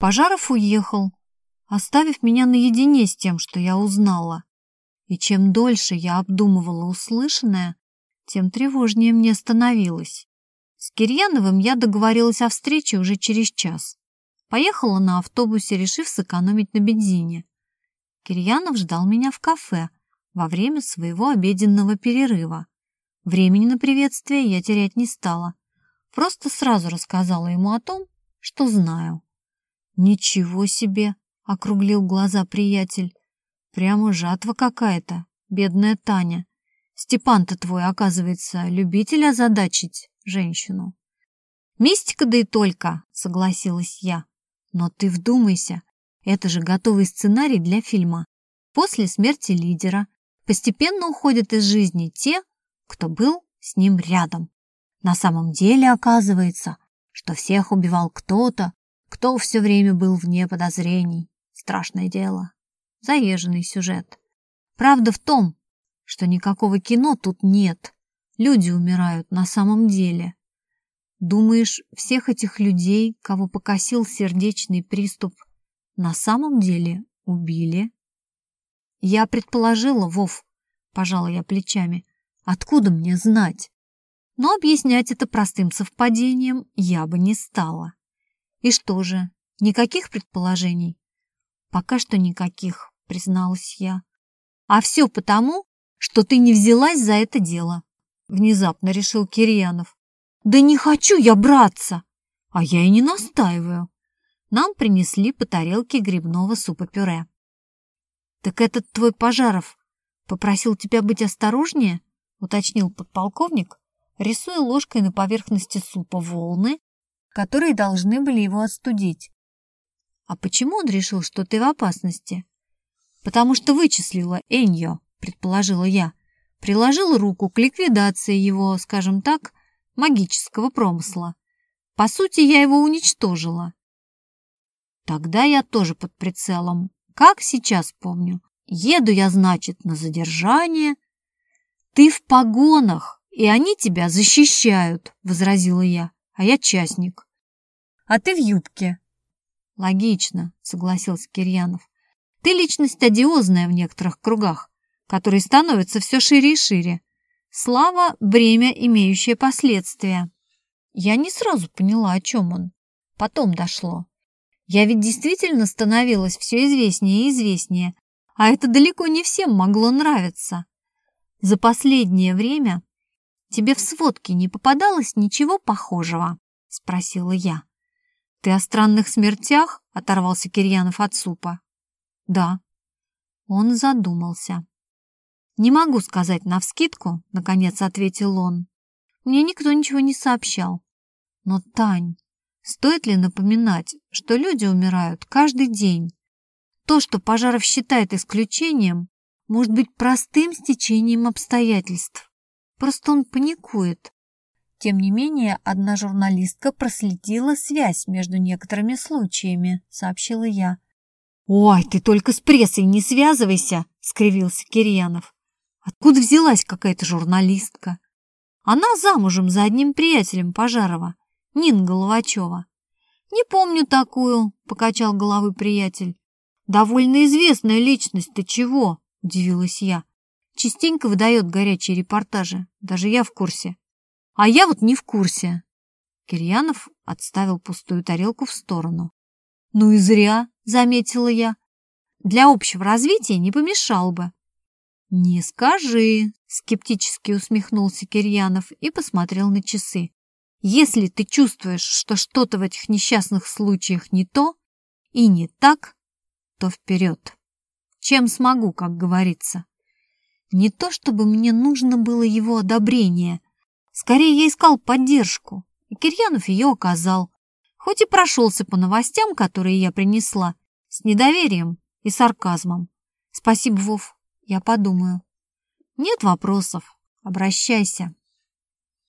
Пожаров уехал, оставив меня наедине с тем, что я узнала. И чем дольше я обдумывала услышанное, тем тревожнее мне становилось. С Кирьяновым я договорилась о встрече уже через час. Поехала на автобусе, решив сэкономить на бензине. Кирьянов ждал меня в кафе во время своего обеденного перерыва. Времени на приветствие я терять не стала. Просто сразу рассказала ему о том, что знаю. «Ничего себе!» — округлил глаза приятель. «Прямо жатва какая-то, бедная Таня. Степан-то твой, оказывается, любитель озадачить женщину». «Мистика да и только», — согласилась я. «Но ты вдумайся, это же готовый сценарий для фильма. После смерти лидера постепенно уходят из жизни те, кто был с ним рядом. На самом деле оказывается, что всех убивал кто-то, кто все время был вне подозрений. Страшное дело. Заезженный сюжет. Правда в том, что никакого кино тут нет. Люди умирают на самом деле. Думаешь, всех этих людей, кого покосил сердечный приступ, на самом деле убили? Я предположила, Вов, пожала я плечами. Откуда мне знать? Но объяснять это простым совпадением я бы не стала. И что же, никаких предположений? Пока что никаких, призналась я. А все потому, что ты не взялась за это дело, внезапно решил Кирьянов. Да не хочу я браться, а я и не настаиваю. Нам принесли по тарелке грибного супа-пюре. Так этот твой Пожаров попросил тебя быть осторожнее? уточнил подполковник, рисуя ложкой на поверхности супа волны, которые должны были его остудить. А почему он решил, что ты в опасности? Потому что вычислила Эньо, предположила я. Приложила руку к ликвидации его, скажем так, магического промысла. По сути, я его уничтожила. Тогда я тоже под прицелом. Как сейчас помню. Еду я, значит, на задержание. Ты в погонах, и они тебя защищают, возразила я а я частник. А ты в юбке. Логично, согласился Кирьянов. Ты личность одиозная в некоторых кругах, которые становятся все шире и шире. Слава – бремя, имеющее последствия. Я не сразу поняла, о чем он. Потом дошло. Я ведь действительно становилась все известнее и известнее, а это далеко не всем могло нравиться. За последнее время тебе в сводке не попадалось ничего похожего?» — спросила я. «Ты о странных смертях?» — оторвался Кирьянов от супа. «Да». Он задумался. «Не могу сказать навскидку», — наконец ответил он. «Мне никто ничего не сообщал. Но, Тань, стоит ли напоминать, что люди умирают каждый день? То, что Пожаров считает исключением, может быть простым стечением обстоятельств. Просто он паникует. Тем не менее, одна журналистка проследила связь между некоторыми случаями, сообщила я. «Ой, ты только с прессой не связывайся!» — скривился Кирьянов. «Откуда взялась какая-то журналистка?» «Она замужем за одним приятелем Пожарова, Нин Головачева». «Не помню такую», — покачал головой приятель. «Довольно известная личность, ты чего?» — удивилась я. Частенько выдает горячие репортажи. Даже я в курсе. А я вот не в курсе. Кирьянов отставил пустую тарелку в сторону. Ну и зря, заметила я. Для общего развития не помешал бы. Не скажи, скептически усмехнулся Кирьянов и посмотрел на часы. Если ты чувствуешь, что что-то в этих несчастных случаях не то и не так, то вперед. Чем смогу, как говорится. Не то чтобы мне нужно было его одобрение. Скорее, я искал поддержку, и Кирьянов ее оказал. Хоть и прошелся по новостям, которые я принесла, с недоверием и сарказмом. Спасибо, Вов, я подумаю. Нет вопросов, обращайся.